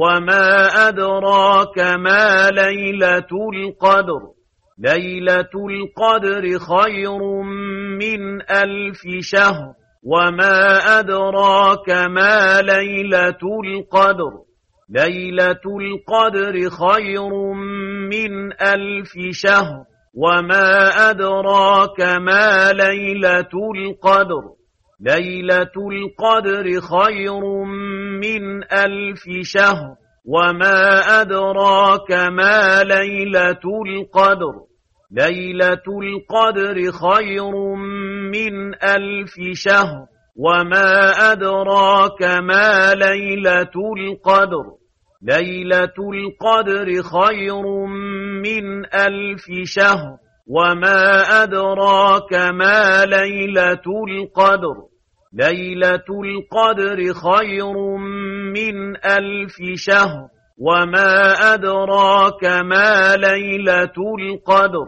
وما أدراك ما ليلة القدر ليلة القدر خير من ألف شهر وما أدراك ما ليلة القدر ليلة القدر خير من ألف شهر وما أدراك ما ليلة القدر ليلة القدر خير من ألف شهر وما أدراك ما ليلة القدر. ليلة القدر خير من ألف شهر وما أدراك ما ليلة القدر. ليلة القدر خير من ألف شهر وما أدراك ما ليلة القدر. ليلة القدر خير من ألف شهر وما أدراك ما ليلة القدر.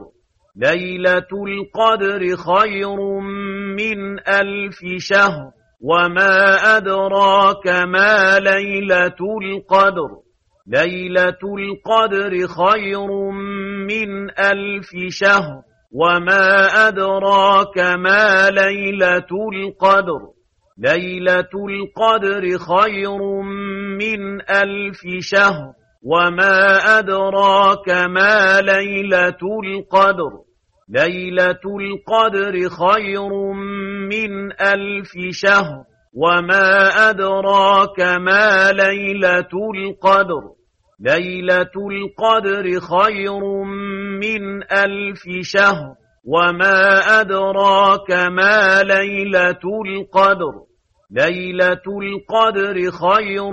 ليلة القدر خير من ألف شهر وما أدراك ما ليلة القدر. ليلة القدر خير من ألف شهر وما أدراك ما ليلة القدر. ليلة القدر خير من ألف شهر وما أدراك ما ليلة القدر. ليلة القدر خير من ألف شهر وما أدراك ما ليلة القدر. ليلة القدر خير من ألف شهر. وما أدراك ما ليلة القدر ليلة القدر خير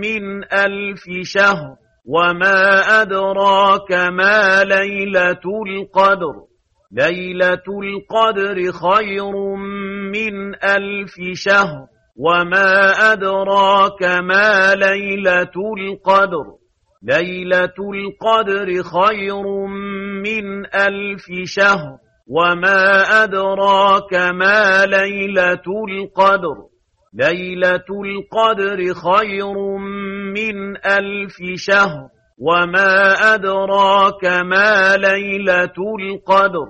من ألف شهر وما أدراك ما ليلة القدر ليلة القدر خير من ألف شهر وما أدراك ما ليلة القدر ليلة القدر خير من ألف شهر وما أدراك ما ليلة القدر. ليلة القدر خير من ألف شهر وما أدراك ما ليلة القدر.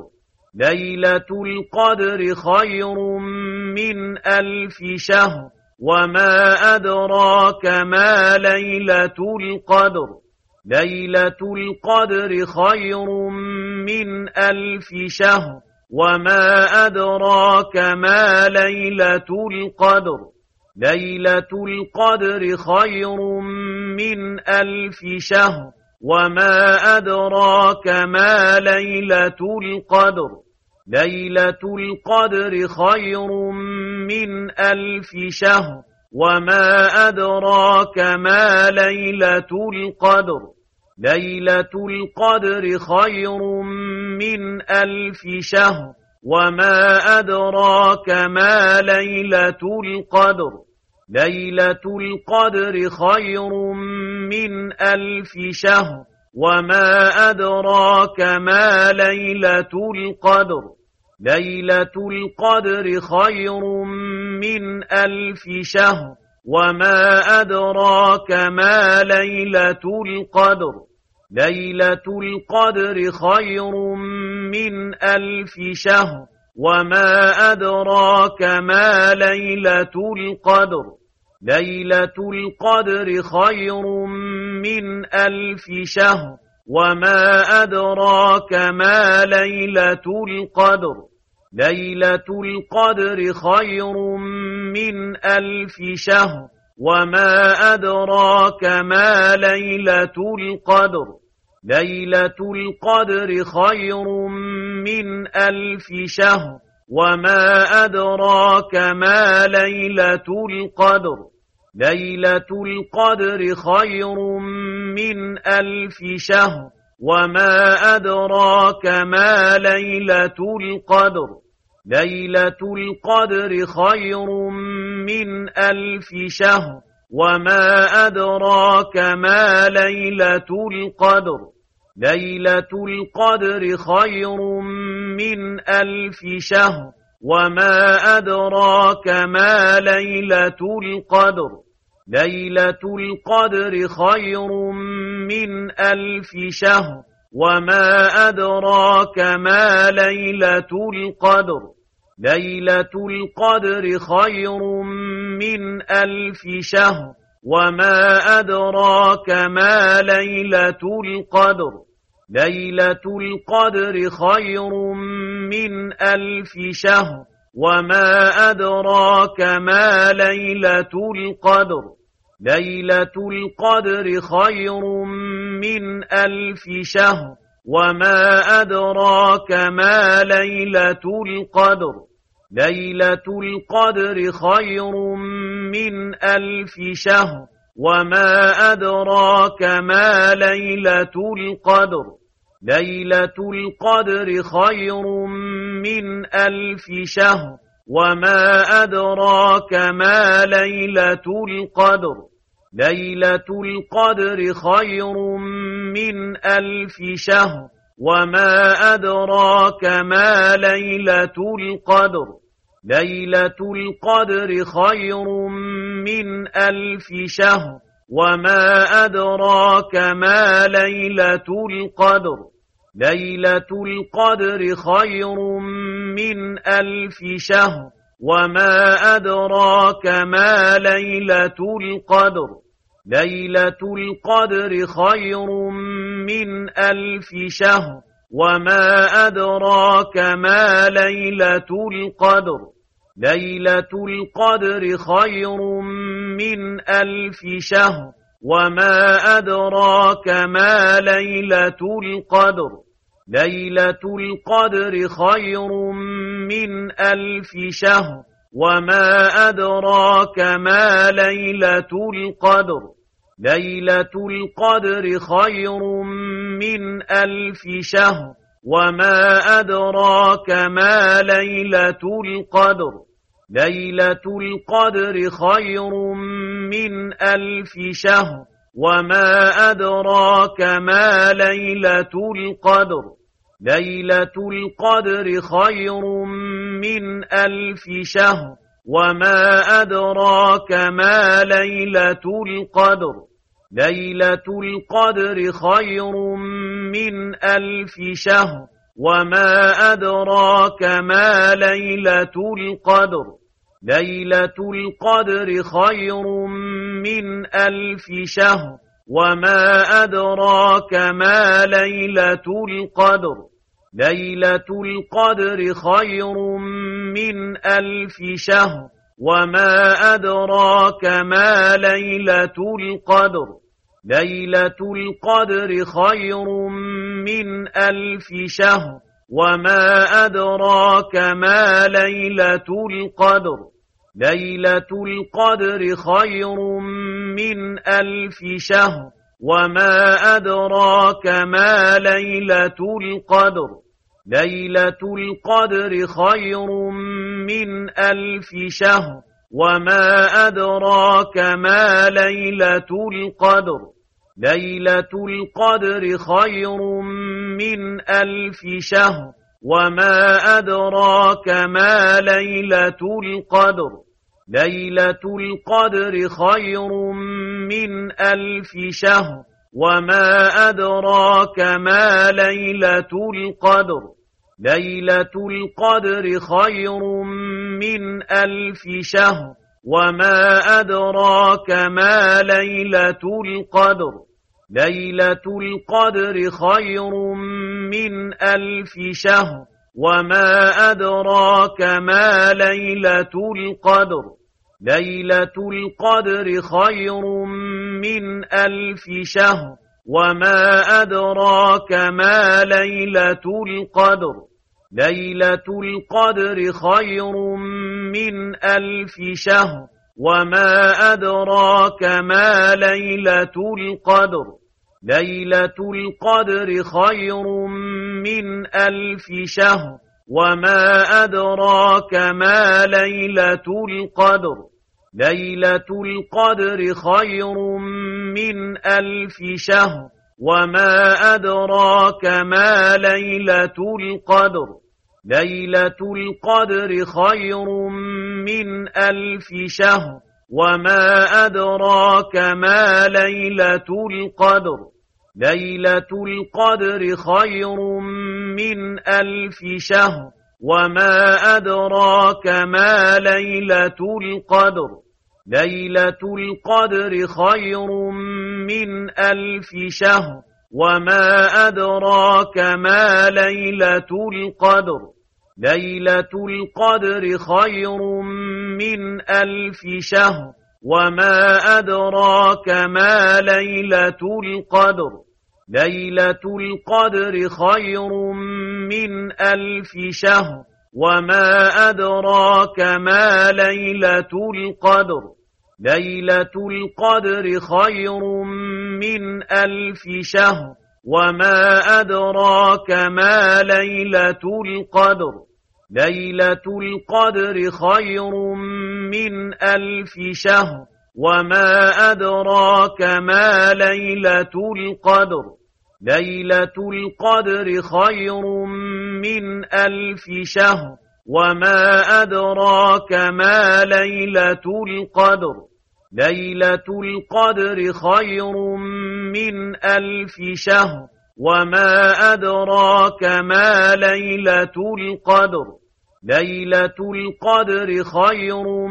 ليلة القدر خير من ألف شهر وما أدراك ما ليلة القدر. ليلة القدر خير من ألف شهر وما أدراك ما ليلة القدر. ليلة القدر خير من ألف شهر وما أدراك ما ليلة القدر. ليلة القدر خير من ألف شهر. وما أدراك ما ليلة القدر ليلة القدر خير من ألف شهر وما أدراك ما ليلة القدر ليلة القدر خير من ألف شهر وما أدراك ما ليلة القدر ليلة القدر خير من ألف شهر وما أدراك ما ليلة القدر. ليلة القدر خير من ألف شهر وما أدراك ما ليلة القدر. ليلة القدر خير من ألف شهر وما أدراك ما ليلة القدر. ليلة القدر خير من ألف شهر وما أدراك ما ليلة القدر. ليلة القدر خير من ألف شهر وما أدراك ما ليلة القدر. ليلة القدر خير من ألف شهر وما أدراك ما ليلة القدر. ليلة القدر خير من ألف شهر وما أدراك ما ليلة القدر. ليلة القدر خير من ألف شهر وما أدراك ما ليلة القدر. ليلة القدر خير من ألف شهر. وما أدراك ما ليلة القدر ليلة القدر خير من ألف شهر وما أدراك ما ليلة القدر ليلة القدر خير من ألف شهر وما أدراك ما ليلة القدر ليلة القدر خير من ألف شهر وما أدراك ما ليلة القدر. ليلة القدر خير من ألف شهر وما أدراك ما ليلة القدر. ليلة القدر خير من ألف شهر وما أدراك ما ليلة القدر. ليلة القدر خير من ألف شهر وما أدراك ما ليلة القدر. ليلة القدر خير من ألف شهر وما أدراك ما ليلة القدر. ليلة القدر خير من ألف شهر وما أدراك ما ليلة القدر. ليلة القدر خير من ألف شهر وما أدراك ما ليلة القدر. ليلة القدر خير من ألف شهر وما أدراك ما ليلة القدر. ليلة القدر خير من ألف شهر. وما أدراك ما ليلة القدر ليلة القدر خير من ألف شهر وما أدراك ما ليلة القدر ليلة القدر خير من ألف شهر وما أدراك ما ليلة القدر ليلة القدر خير من ألف شهر وما أدراك ما ليلة القدر. ليلة القدر خير من ألف شهر وما أدراك ما ليلة القدر. ليلة القدر خير من ألف شهر وما أدراك ما ليلة القدر. ليلة القدر خير من ألف شهر وما أدراك ما ليلة القدر. ليلة القدر خير من ألف شهر وما أدراك ما ليلة القدر. ليلة القدر خير من ألف شهر وما أدراك ما ليلة القدر. ليلة القدر خير من ألف شهر وما أدراك ما ليلة القدر. ليلة القدر خير من ألف شهر وما أدراك ما ليلة القدر. ليلة القدر خير من ألف شهر. وما أدراك ما ليلة القدر ليلة القدر خير من ألف شهر وما أدراك ما ليلة القدر ليلة القدر خير من ألف شهر وما أدراك ما ليلة القدر ليلة القدر خير من ألف شهر وما أدراك ما ليلة القدر. ليلة القدر خير من ألف شهر وما أدراك ما ليلة القدر. ليلة القدر خير من ألف شهر وما أدراك ما ليلة القدر. ليلة القدر خير من ألف شهر وما أدراك ما ليلة القدر. ليلة القدر خير من ألف شهر وما أدراك ما ليلة القدر. ليلة القدر خير من ألف شهر وما أدراك ما ليلة القدر. ليلة القدر خير من ألف شهر وما أدراك ما ليلة القدر. ليلة القدر خير من ألف شهر وما أدراك ما ليلة القدر. ليلة القدر خير من ألف شهر. وما أدراك ما ليلة القدر ليلة القدر خير من ألف شهر وما أدراك ما ليلة القدر ليلة القدر خير من ألف شهر وما أدراك ما ليلة القدر ليلة القدر خير من ألف شهر وما أدراك ما ليلة القدر. ليلة القدر خير من ألف شهر وما أدراك ما ليلة القدر. ليلة القدر خير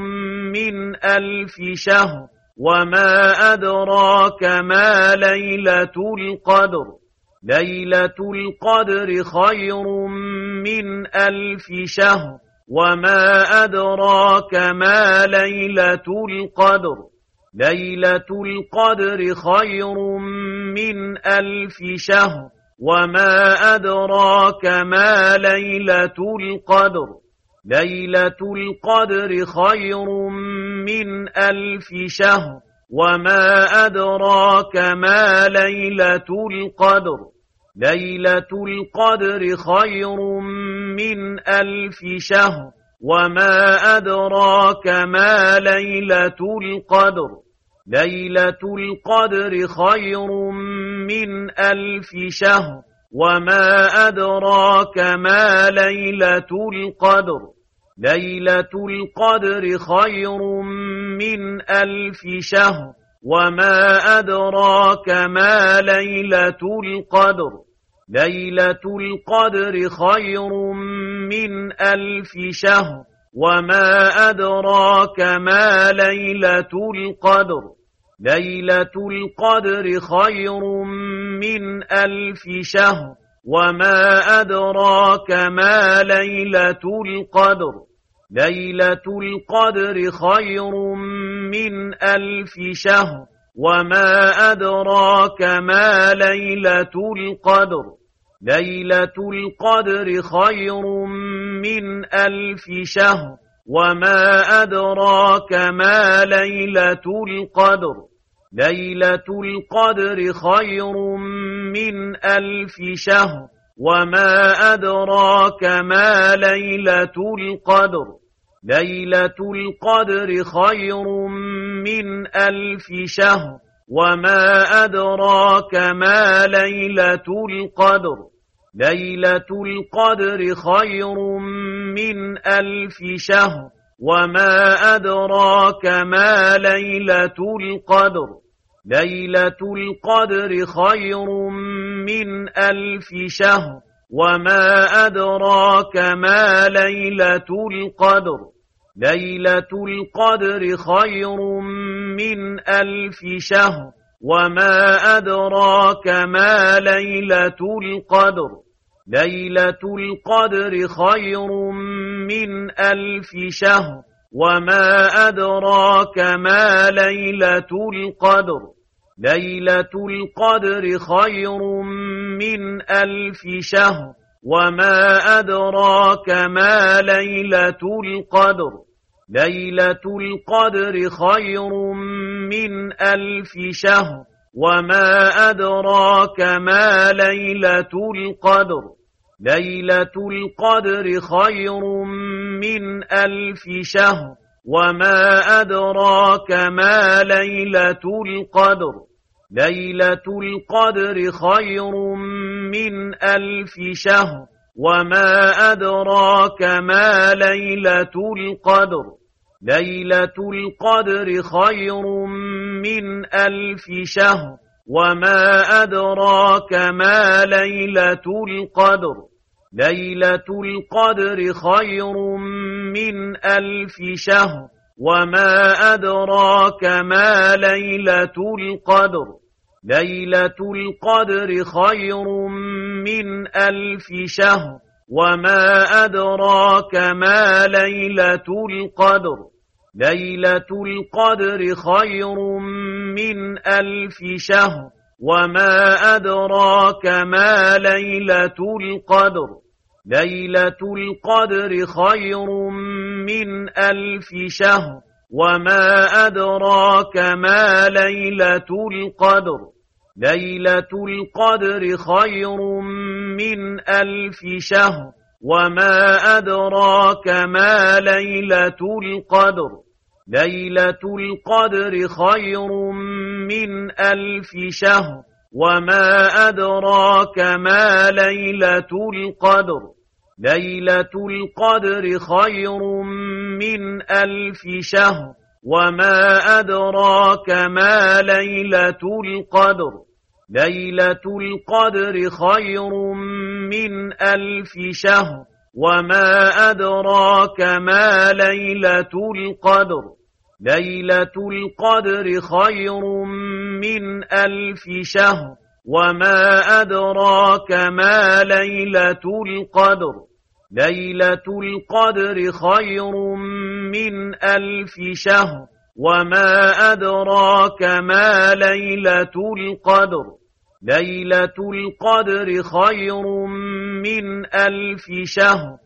من ألف شهر وما أدراك ما ليلة القدر. ليلة القدر خير من ألف شهر وما أدراك ما ليلة القدر. ليلة القدر خير من ألف شهر وما أدراك ما ليلة القدر. ليلة القدر خير من ألف شهر وما أدراك ما ليلة القدر. ليلة القدر خير من ألف شهر وما أدراك ما ليلة القدر. ليلة القدر خير من ألف شهر وما أدراك ما ليلة القدر. ليلة القدر خير من ألف شهر. وما أدراك ما ليلة القدر ليلة القدر خير من ألف شهر وما أدراك ما ليلة القدر ليلة القدر خير من ألف شهر وما أدراك ما ليلة القدر ليلة القدر خير من ألف شهر وما أدراك ما ليلة القدر. ليلة القدر خير من ألف شهر وما أدراك ما ليلة القدر. ليلة القدر خير من ألف شهر وما أدراك ما ليلة القدر. ليلة القدر خير من ألف شهر وما أدراك ما ليلة القدر. ليلة القدر خير من ألف شهر وما أدراك ما ليلة القدر. ليلة القدر خير من ألف شهر وما أدراك ما ليلة القدر. ليلة القدر خير من ألف شهر وما أدراك ما ليلة القدر. ليلة القدر خير من ألف شهر وما أدراك ما ليلة القدر. ليلة القدر خير من ألف شهر. وما أدراك ما ليلة القدر ليلة القدر خير من ألف شهر وما أدراك ما ليلة القدر ليلة القدر خير من ألف شهر وما أدراك ما ليلة القدر ليلة القدر خير من ألف شهر وما أدراك ما ليلة القدر. ليلة القدر خير من ألف شهر وما أدراك ما ليلة القدر. ليلة القدر خير من ألف شهر وما أدراك ما ليلة القدر. ليلة القدر خير من ألف شهر وما أدراك ما ليلة القدر. ليلة القدر خير من ألف شهر وما أدراك ما ليلة القدر. ليلة القدر خير من ألف شهر وما أدراك ما ليلة القدر. ليلة القدر خير من ألف شهر وما أدراك ما ليلة القدر. ليلة القدر خير من ألف شهر وما أدراك ما ليلة القدر. ليلة القدر خير من ألف شهر. وما أدراك ما ليلة القدر ليلة القدر خير من ألف شهر وما أدراك ما ليلة القدر ليلة القدر خير من ألف شهر وما أدراك ما ليلة القدر ليلة القدر خير من ألف شهر وما أدراك ما ليلة القدر. ليلة القدر خير من ألف شهر.